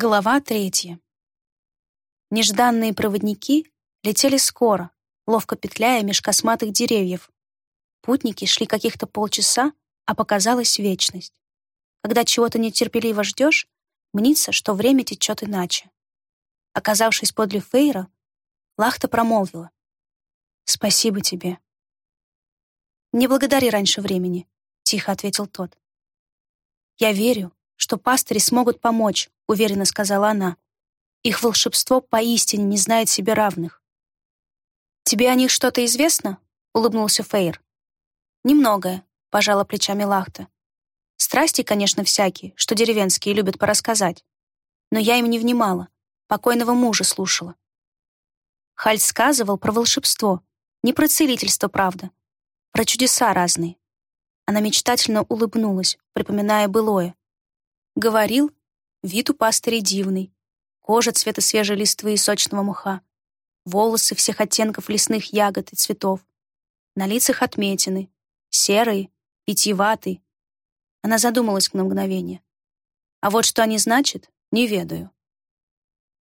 Глава третья. Нежданные проводники летели скоро, ловко петляя меж косматых деревьев. Путники шли каких-то полчаса, а показалась вечность. Когда чего-то нетерпеливо ждешь, мнится, что время течет иначе. Оказавшись подле Фейра, Лахта промолвила. «Спасибо тебе». «Не благодари раньше времени», — тихо ответил тот. «Я верю, что пастыри смогут помочь, уверенно сказала она. Их волшебство поистине не знает себе равных. Тебе о них что-то известно? улыбнулся Фейр. Немногое, пожала плечами Лахта. Страсти, конечно, всякие, что деревенские любят порассказать. Но я им не внимала, покойного мужа слушала. Хальт сказывал про волшебство, не про целительство, правда, про чудеса разные. Она мечтательно улыбнулась, припоминая былое. Говорил, вид у пастыря дивный. Кожа цвета свежей листвы и сочного мха. Волосы всех оттенков лесных ягод и цветов. На лицах отметины. Серые, питьеватые. Она задумалась на мгновение. А вот что они значат, не ведаю.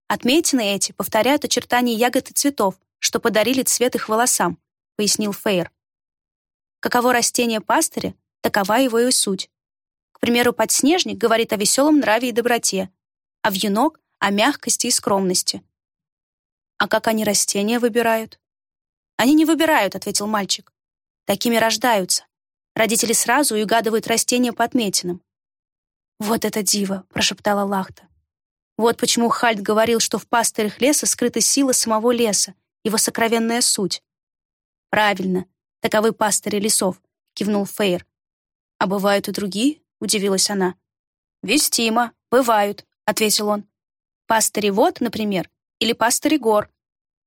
Отметины эти повторяют очертания ягод и цветов, что подарили цвет их волосам, пояснил Фейр. Каково растение пастыря, такова его и суть. К примеру, подснежник говорит о веселом нраве и доброте, а вьюнок — о мягкости и скромности. А как они растения выбирают? Они не выбирают, ответил мальчик. Такими рождаются. Родители сразу угадывают растения по отметинам. Вот это диво, прошептала Лахта. Вот почему Хальд говорил, что в пастырях леса скрыта сила самого леса, его сокровенная суть. Правильно, таковы пастыри лесов, кивнул Фейр. А бывают и другие? — удивилась она. «Вестимо, бывают», — ответил он. «Пастыри вод, например, или пастыри гор.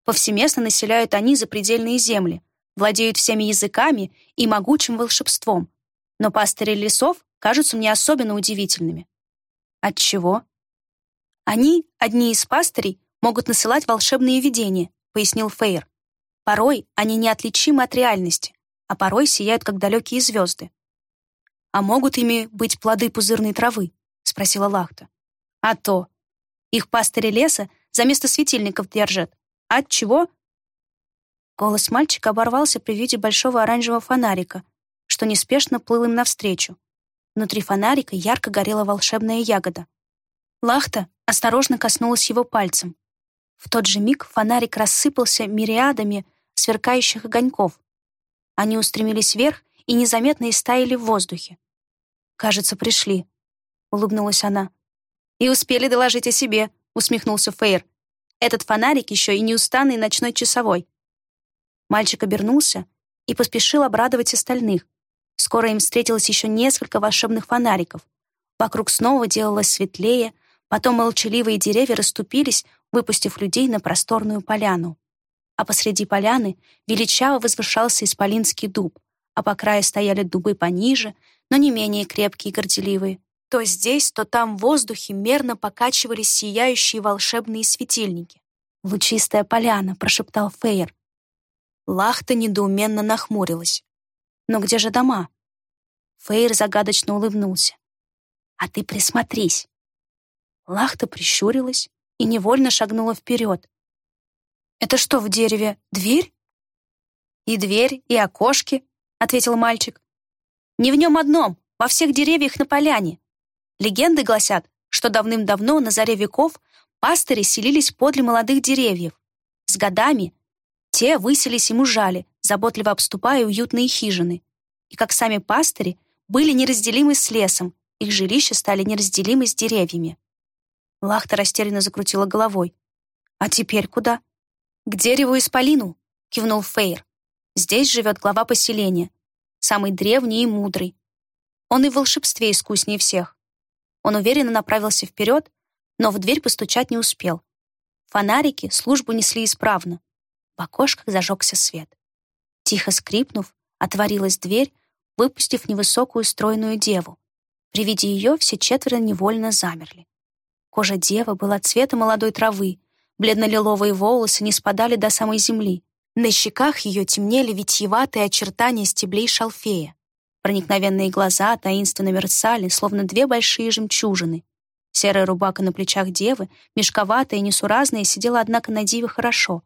Повсеместно населяют они запредельные земли, владеют всеми языками и могучим волшебством. Но пастыри лесов кажутся мне особенно удивительными. Отчего? Они, одни из пастырей, могут насылать волшебные видения, пояснил Фейр. Порой они неотличимы от реальности, а порой сияют, как далекие звезды. «А могут ими быть плоды пузырной травы?» — спросила Лахта. «А то. Их пастыри леса за место светильников держат. От чего?» Голос мальчика оборвался при виде большого оранжевого фонарика, что неспешно плыл им навстречу. Внутри фонарика ярко горела волшебная ягода. Лахта осторожно коснулась его пальцем. В тот же миг фонарик рассыпался мириадами сверкающих огоньков. Они устремились вверх и незаметно истаяли в воздухе. «Кажется, пришли», — улыбнулась она. «И успели доложить о себе», — усмехнулся Фейр. «Этот фонарик еще и неустанный ночной часовой». Мальчик обернулся и поспешил обрадовать остальных. Скоро им встретилось еще несколько волшебных фонариков. Вокруг снова делалось светлее, потом молчаливые деревья расступились, выпустив людей на просторную поляну. А посреди поляны величаво возвышался исполинский дуб — а по краю стояли дубы пониже, но не менее крепкие и горделивые. То здесь, то там в воздухе мерно покачивались сияющие волшебные светильники. «Лучистая поляна», — прошептал Фейер. Лахта недоуменно нахмурилась. «Но где же дома?» Фейер загадочно улыбнулся. «А ты присмотрись». Лахта прищурилась и невольно шагнула вперед. «Это что в дереве? Дверь?» «И дверь, и окошки», ответил мальчик. «Не в нем одном, во всех деревьях на поляне. Легенды гласят, что давным-давно, на заре веков, пастыри селились подле молодых деревьев. С годами те выселись и мужали, заботливо обступая уютные хижины. И как сами пастыри были неразделимы с лесом, их жилища стали неразделимы с деревьями. Лахта растерянно закрутила головой. «А теперь куда?» «К дереву Исполину», — кивнул Фейр. Здесь живет глава поселения, самый древний и мудрый. Он и в волшебстве искуснее всех. Он уверенно направился вперед, но в дверь постучать не успел. Фонарики службу несли исправно. В окошках зажегся свет. Тихо скрипнув, отворилась дверь, выпустив невысокую стройную деву. При виде ее все четверо невольно замерли. Кожа девы была цвета молодой травы, бледно-лиловые волосы не спадали до самой земли. На щеках ее темнели витьеватые очертания стеблей шалфея. Проникновенные глаза таинственно мерцали, словно две большие жемчужины. Серая рубака на плечах девы, мешковатая и несуразная, сидела, однако, на диве хорошо.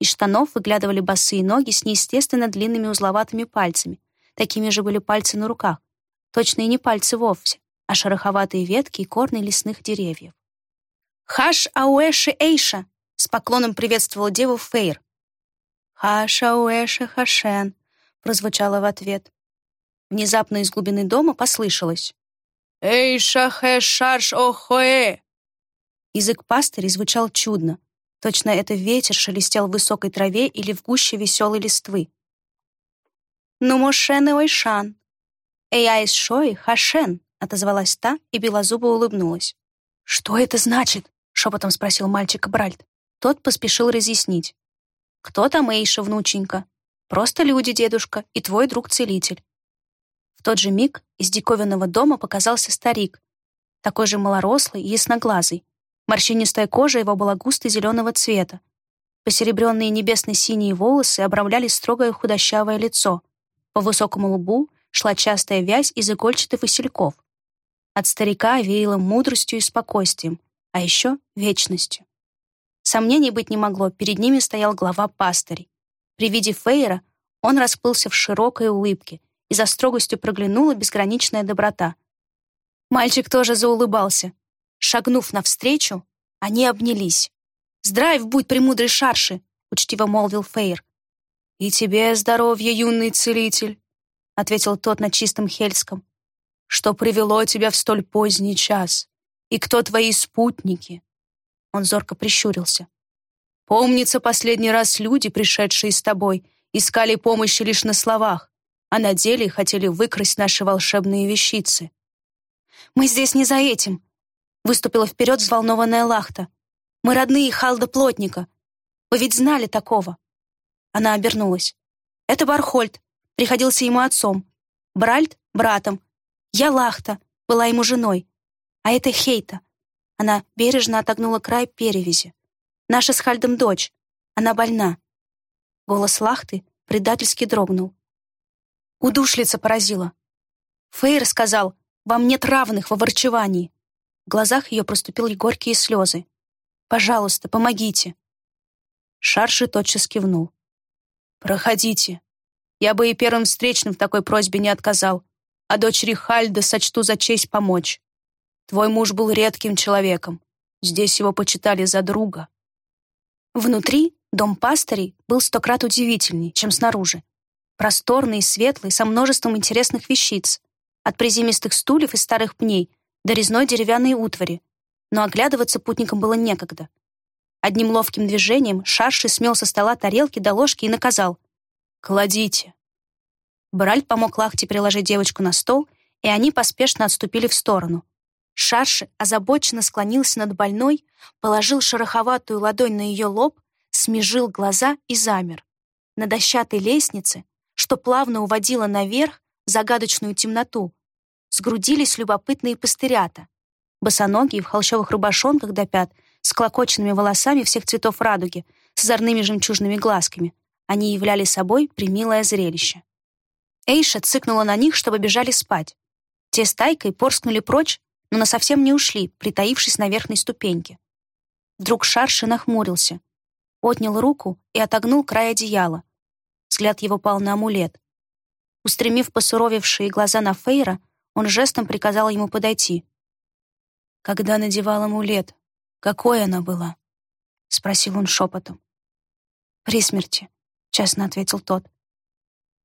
Из штанов выглядывали босые ноги с неестественно длинными узловатыми пальцами. Такими же были пальцы на руках. Точно и не пальцы вовсе, а шероховатые ветки и корни лесных деревьев. «Хаш ауэши эйша!» — с поклоном приветствовал деву Фейр. «Хаш ауэши хашен!» — прозвучало в ответ. Внезапно из глубины дома послышалось. «Эйша хэ шарш охоэ!» Язык пастыря звучал чудно. Точно это ветер шелестел в высокой траве или в гуще веселой листвы. «Ну, мошен и ойшан!» «Эйайс шой хашен!» — отозвалась та, и белозубо улыбнулась. «Что это значит?» — шепотом спросил мальчик Бральд. Тот поспешил разъяснить. «Кто там Эйша, внученька? Просто люди, дедушка, и твой друг-целитель». В тот же миг из диковинного дома показался старик, такой же малорослый и ясноглазый. Морщинистая кожа его была густо зеленого цвета. Посеребренные небесно-синие волосы обрамляли строгое худощавое лицо. По высокому лбу шла частая вязь из игольчатых васильков. От старика веяло мудростью и спокойствием, а еще вечностью. Сомнений быть не могло, перед ними стоял глава пастырей. При виде Фейера он расплылся в широкой улыбке, и за строгостью проглянула безграничная доброта. Мальчик тоже заулыбался. Шагнув навстречу, они обнялись. «Здрав будь, премудрый Шарши!» — учтиво молвил Фейр. «И тебе здоровье, юный целитель!» — ответил тот на чистом хельском. «Что привело тебя в столь поздний час? И кто твои спутники?» Он зорко прищурился. «Помнится, последний раз люди, пришедшие с тобой, искали помощи лишь на словах, а на деле хотели выкрасть наши волшебные вещицы». «Мы здесь не за этим», — выступила вперед взволнованная Лахта. «Мы родные Халда Плотника. Вы ведь знали такого?» Она обернулась. «Это Бархольд, приходился ему отцом. Бральд — братом. Я Лахта, была ему женой. А это Хейта. Она бережно отогнула край перевязи. Наша с Хальдом дочь. Она больна. Голос Лахты предательски дрогнул. Удушлица поразила. Фейр сказал, вам нет равных во ворчевании. В глазах ее проступили горькие слезы. «Пожалуйста, помогите». Шарши тотчас кивнул. «Проходите. Я бы и первым встречным в такой просьбе не отказал, а дочери Хальда сочту за честь помочь. Твой муж был редким человеком. Здесь его почитали за друга». Внутри дом пастырей был сто крат удивительней, чем снаружи. Просторный и светлый, со множеством интересных вещиц. От приземистых стульев и старых пней до резной деревянной утвари, но оглядываться путникам было некогда. Одним ловким движением Шарши смел со стола тарелки до ложки и наказал. «Кладите». Бральд помог Лахте переложить девочку на стол, и они поспешно отступили в сторону. Шарши озабоченно склонился над больной, положил шероховатую ладонь на ее лоб, смежил глаза и замер. На дощатой лестнице, что плавно уводила наверх загадочную темноту, сгрудились любопытные пастырята. Босоногие в холщовых рубашонках до пят, с клокоченными волосами всех цветов радуги, с озорными жемчужными глазками. Они являли собой примилое зрелище. Эйша цыкнула на них, чтобы бежали спать. Те стайкой порскнули прочь, но насовсем не ушли, притаившись на верхней ступеньке. Вдруг Шарши нахмурился, отнял руку и отогнул край одеяла. Взгляд его пал на амулет. Устремив посуровевшие глаза на Фейра, он жестом приказал ему подойти. «Когда надевал амулет, какой она была?» — спросил он шепотом. «При смерти», — честно ответил тот.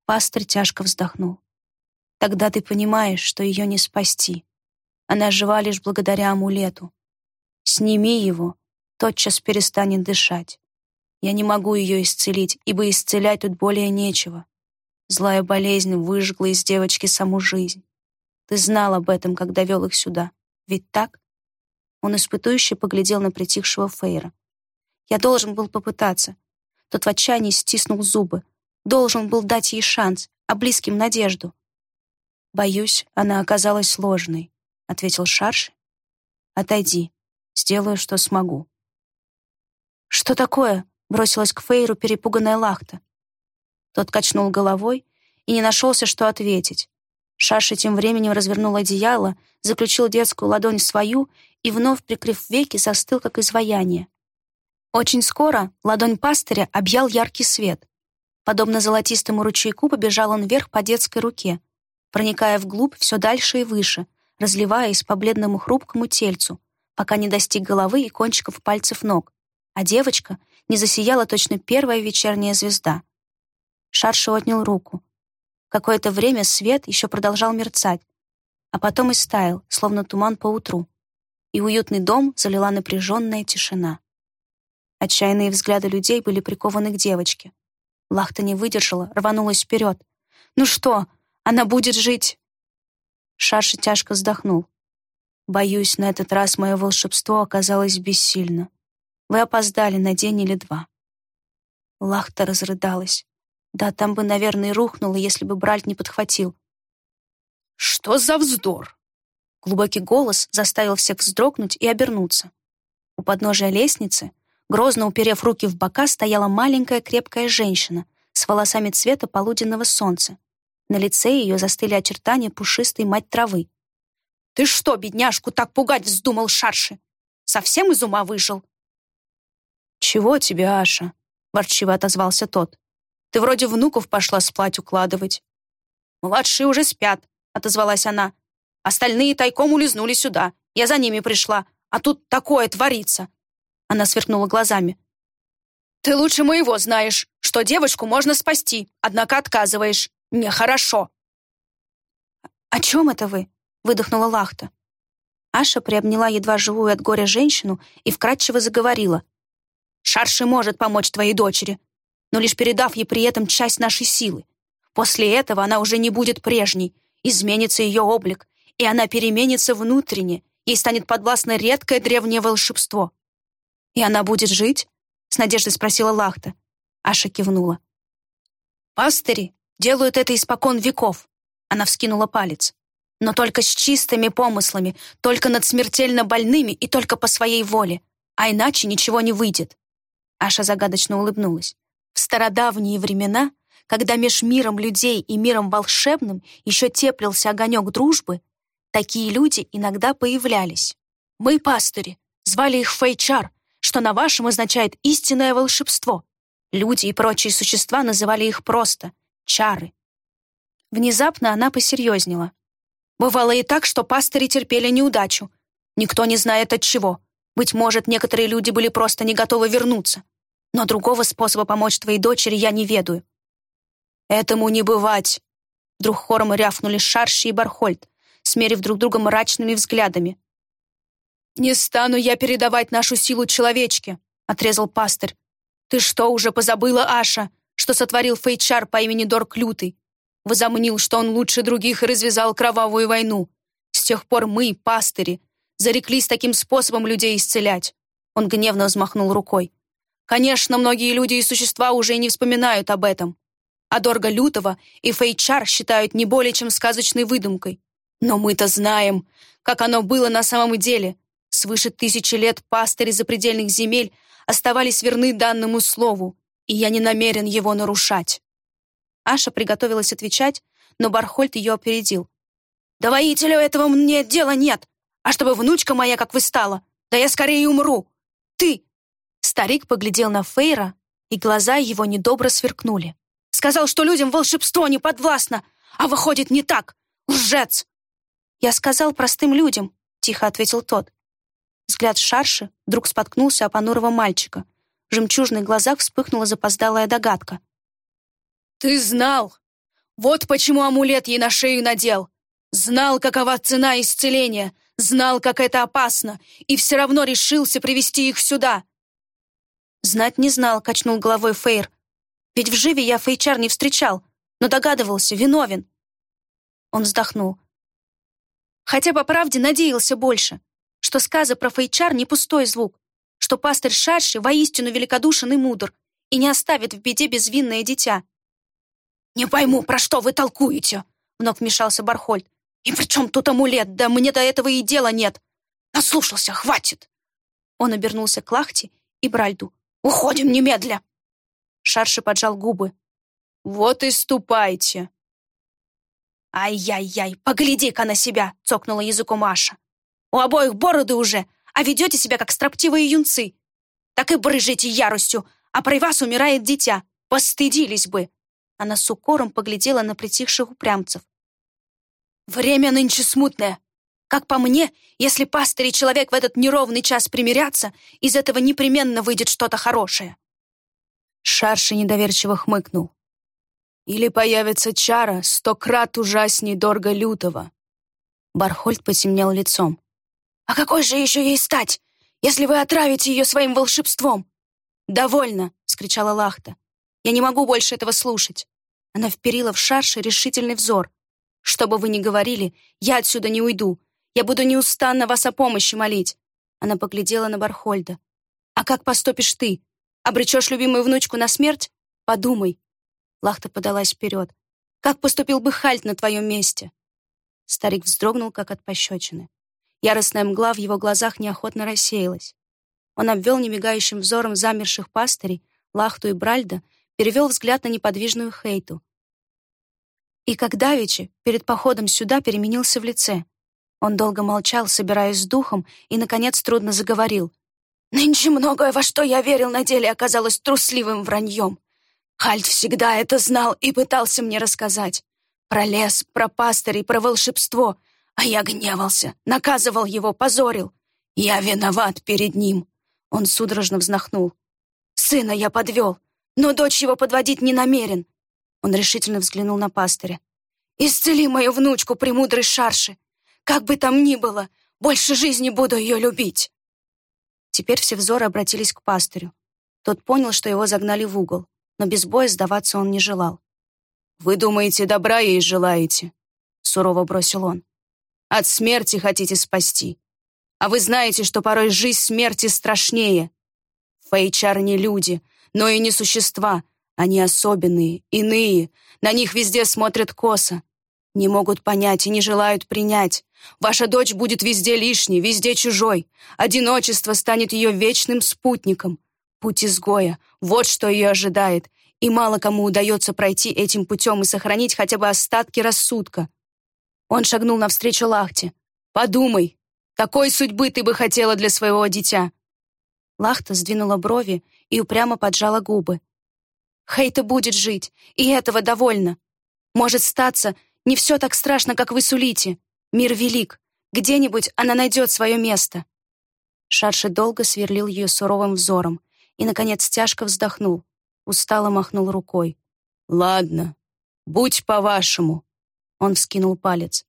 Пастырь тяжко вздохнул. «Тогда ты понимаешь, что ее не спасти. Она жива лишь благодаря амулету. Сними его, тотчас перестанет дышать. Я не могу ее исцелить, ибо исцелять тут более нечего. Злая болезнь выжгла из девочки саму жизнь. Ты знал об этом, когда вел их сюда. Ведь так?» Он испытующе поглядел на притихшего Фейра. «Я должен был попытаться». Тот в отчаянии стиснул зубы. Должен был дать ей шанс, а близким надежду. «Боюсь, она оказалась сложной», — ответил Шарши. «Отойди. Сделаю, что смогу». «Что такое?» — бросилась к Фейру перепуганная Лахта. Тот качнул головой и не нашелся, что ответить. Шаша тем временем развернул одеяло, заключил детскую ладонь свою и, вновь прикрыв веки, застыл, как изваяние. Очень скоро ладонь пастыря объял яркий свет. Подобно золотистому ручейку побежал он вверх по детской руке, проникая вглубь все дальше и выше, разливаясь по бледному хрупкому тельцу, пока не достиг головы и кончиков пальцев ног, а девочка не засияла точно первая вечерняя звезда. Шарша отнял руку. Какое-то время свет еще продолжал мерцать, а потом и стаял, словно туман по утру, и уютный дом залила напряженная тишина. Отчаянные взгляды людей были прикованы к девочке. Лахта не выдержала, рванулась вперед. «Ну что, она будет жить?» Шарша тяжко вздохнул. «Боюсь, на этот раз мое волшебство оказалось бессильно. Вы опоздали на день или два». Лахта разрыдалась. Да, там бы, наверное, рухнуло, если бы Бральт не подхватил. «Что за вздор?» Глубокий голос заставил всех вздрогнуть и обернуться. У подножия лестницы, грозно уперев руки в бока, стояла маленькая крепкая женщина с волосами цвета полуденного солнца. На лице ее застыли очертания пушистой мать травы. «Ты что, бедняжку, так пугать вздумал, Шарши? Совсем из ума вышел?» «Чего тебе, Аша?» — ворчиво отозвался тот. Ты вроде внуков пошла спать укладывать». «Младшие уже спят», — отозвалась она. «Остальные тайком улизнули сюда. Я за ними пришла. А тут такое творится». Она сверкнула глазами. «Ты лучше моего знаешь, что девочку можно спасти, однако отказываешь. Нехорошо». «О чем это вы?» — выдохнула Лахта. Аша приобняла едва живую от горя женщину и вкратчиво заговорила. «Шарши может помочь твоей дочери но лишь передав ей при этом часть нашей силы. После этого она уже не будет прежней, изменится ее облик, и она переменится внутренне, ей станет подвластно редкое древнее волшебство. «И она будет жить?» — с надеждой спросила Лахта. Аша кивнула. «Пастыри делают это испокон веков», — она вскинула палец. «Но только с чистыми помыслами, только над смертельно больными и только по своей воле, а иначе ничего не выйдет». Аша загадочно улыбнулась. В стародавние времена, когда меж миром людей и миром волшебным еще теплился огонек дружбы, такие люди иногда появлялись. Мы, пастыри, звали их Фейчар, что на вашем означает истинное волшебство. Люди и прочие существа называли их просто чары. Внезапно она посерьезнела. Бывало и так, что пастыри терпели неудачу. Никто не знает от чего. Быть может, некоторые люди были просто не готовы вернуться. Но другого способа помочь твоей дочери я не ведаю». «Этому не бывать!» Вдруг хором рявкнули Шарши и Бархольд, смерив друг друга мрачными взглядами. «Не стану я передавать нашу силу человечке», — отрезал пастырь. «Ты что, уже позабыла, Аша, что сотворил Фейчар по имени Дорк Лютый? Возомнил, что он лучше других и развязал кровавую войну. С тех пор мы, пастыри, зареклись таким способом людей исцелять». Он гневно взмахнул рукой. Конечно, многие люди и существа уже не вспоминают об этом. А Дорга Лютого и Фейчар считают не более чем сказочной выдумкой. Но мы-то знаем, как оно было на самом деле. Свыше тысячи лет пастыри запредельных земель оставались верны данному слову, и я не намерен его нарушать. Аша приготовилась отвечать, но Бархольд ее опередил. «Да воителю этого мне дела нет! А чтобы внучка моя, как вы стала, да я скорее умру! Ты, Старик поглядел на Фейра, и глаза его недобро сверкнули. «Сказал, что людям волшебство не подвластно, а выходит не так. Лжец!» «Я сказал простым людям», — тихо ответил тот. Взгляд Шарши вдруг споткнулся о понурого мальчика. Жемчужных глазах вспыхнула запоздалая догадка. «Ты знал! Вот почему амулет ей на шею надел! Знал, какова цена исцеления, знал, как это опасно, и все равно решился привести их сюда!» «Знать не знал», — качнул головой Фейр. «Ведь в живе я Фейчар не встречал, но догадывался, виновен». Он вздохнул. Хотя по правде надеялся больше, что сказы про Фейчар не пустой звук, что пастырь Шарши воистину великодушен и мудр и не оставит в беде безвинное дитя. «Не пойму, про что вы толкуете?» — вновь вмешался Бархольд. «И при чем тут амулет? Да мне до этого и дела нет. Наслушался, хватит!» Он обернулся к Лахте и Бральду. Уходим немедля!» Шарши поджал губы. «Вот и ступайте!» «Ай-яй-яй, погляди-ка на себя!» — цокнула языком Маша. «У обоих бороды уже, а ведете себя, как строптивые юнцы. Так и брыжите яростью, а при вас умирает дитя. Постыдились бы!» Она с укором поглядела на притихших упрямцев. «Время нынче смутное. Как по мне, если пастырь и человек в этот неровный час примирятся, из этого непременно выйдет что-то хорошее». Шарши недоверчиво хмыкнул. «Или появится чара сто крат ужасней Дорга Лютого». Бархольд потемнел лицом. «А какой же еще ей стать, если вы отравите ее своим волшебством?» «Довольно!» — скричала Лахта. «Я не могу больше этого слушать». Она вперила в Шарши решительный взор. Что бы вы ни говорили, я отсюда не уйду. Я буду неустанно вас о помощи молить. Она поглядела на Бархольда. А как поступишь ты? Обречешь любимую внучку на смерть? Подумай. Лахта подалась вперед. Как поступил бы Хальт на твоем месте? Старик вздрогнул, как от пощечины. Яростная мгла в его глазах неохотно рассеялась. Он обвел немигающим взором замерших пастырей, Лахту и Бральда, перевел взгляд на неподвижную Хейту. И как давеча, перед походом сюда переменился в лице. Он долго молчал, собираясь с духом, и, наконец, трудно заговорил. «Нынче многое, во что я верил, на деле оказалось трусливым враньем. Хальт всегда это знал и пытался мне рассказать. Про лес, про пастырей, про волшебство. А я гневался, наказывал его, позорил. Я виноват перед ним». Он судорожно вздохнул. «Сына я подвел, но дочь его подводить не намерен. Он решительно взглянул на пастыря. «Исцели мою внучку, премудрый Шарши! Как бы там ни было, больше жизни буду ее любить!» Теперь все взоры обратились к пастырю. Тот понял, что его загнали в угол, но без боя сдаваться он не желал. «Вы думаете, добра ей желаете?» — сурово бросил он. «От смерти хотите спасти. А вы знаете, что порой жизнь смерти страшнее. Фейчар не люди, но и не существа, они особенные, иные, на них везде смотрят косо. Не могут понять и не желают принять. Ваша дочь будет везде лишней, везде чужой. Одиночество станет ее вечным спутником. Путь изгоя — вот что ее ожидает, и мало кому удается пройти этим путем и сохранить хотя бы остатки рассудка. Он шагнул навстречу Лахте. «Подумай, какой судьбы ты бы хотела для своего дитя?» Лахта сдвинула брови и упрямо поджала губы. Хейта будет жить, и этого довольно. Может статься, не все так страшно, как вы сулите. Мир велик. Где-нибудь она найдет свое место. Шарши долго сверлил ее суровым взором и, наконец, тяжко вздохнул, устало махнул рукой. «Ладно, будь по-вашему», — он вскинул палец.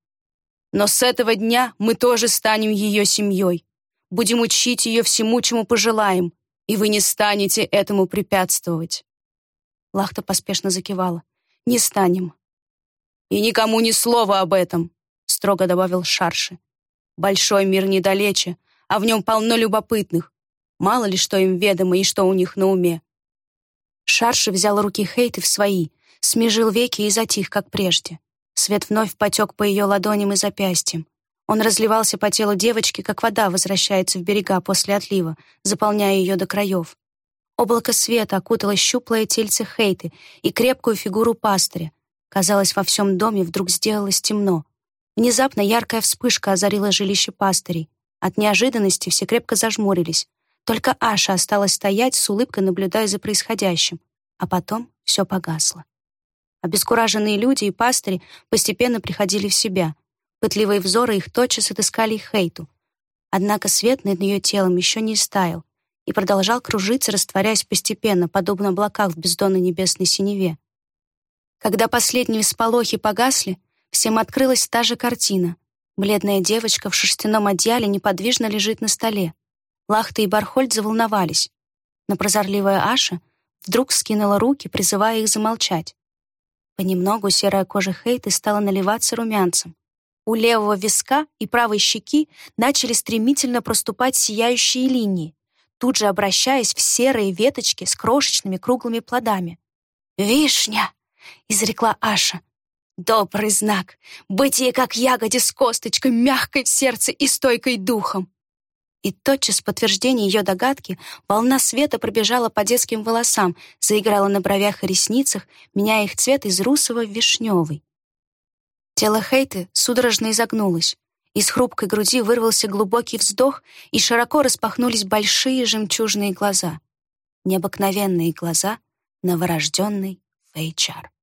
«Но с этого дня мы тоже станем ее семьей. Будем учить ее всему, чему пожелаем, и вы не станете этому препятствовать». Лахта поспешно закивала. «Не станем». «И никому ни слова об этом», — строго добавил Шарши. «Большой мир недалече, а в нем полно любопытных. Мало ли, что им ведомо и что у них на уме». Шарши взял руки Хейты в свои, смежил веки и затих, как прежде. Свет вновь потек по ее ладоням и запястьям. Он разливался по телу девочки, как вода возвращается в берега после отлива, заполняя ее до краев. Облако света окутало щуплое тельце Хейты и крепкую фигуру пастыря. Казалось, во всем доме вдруг сделалось темно. Внезапно яркая вспышка озарила жилище пастырей. От неожиданности все крепко зажмурились. Только Аша осталась стоять с улыбкой, наблюдая за происходящим. А потом все погасло. Обескураженные люди и пастыри постепенно приходили в себя. Пытливые взоры их тотчас отыскали Хейту. Однако свет над ее телом еще не истаял и продолжал кружиться, растворяясь постепенно, подобно облакам в бездонной небесной синеве. Когда последние всполохи погасли, всем открылась та же картина. Бледная девочка в шерстяном одеяле неподвижно лежит на столе. Лахта и Бархольд заволновались. Но прозорливая Аша вдруг скинула руки, призывая их замолчать. Понемногу серая кожа Хейты стала наливаться румянцем. У левого виска и правой щеки начали стремительно проступать сияющие линии, тут же обращаясь в серые веточки с крошечными круглыми плодами. «Вишня!» — изрекла Аша. «Добрый знак! Быть ей как ягоде с косточкой, мягкой в сердце и стойкой духом!» И тотчас в подтверждение ее догадки волна света пробежала по детским волосам, заиграла на бровях и ресницах, меняя их цвет из русого в вишневый. Тело Хейты судорожно изогнулось. Из хрупкой груди вырвался глубокий вздох, и широко распахнулись большие жемчужные глаза. Необыкновенные глаза новорожденной Фейчар.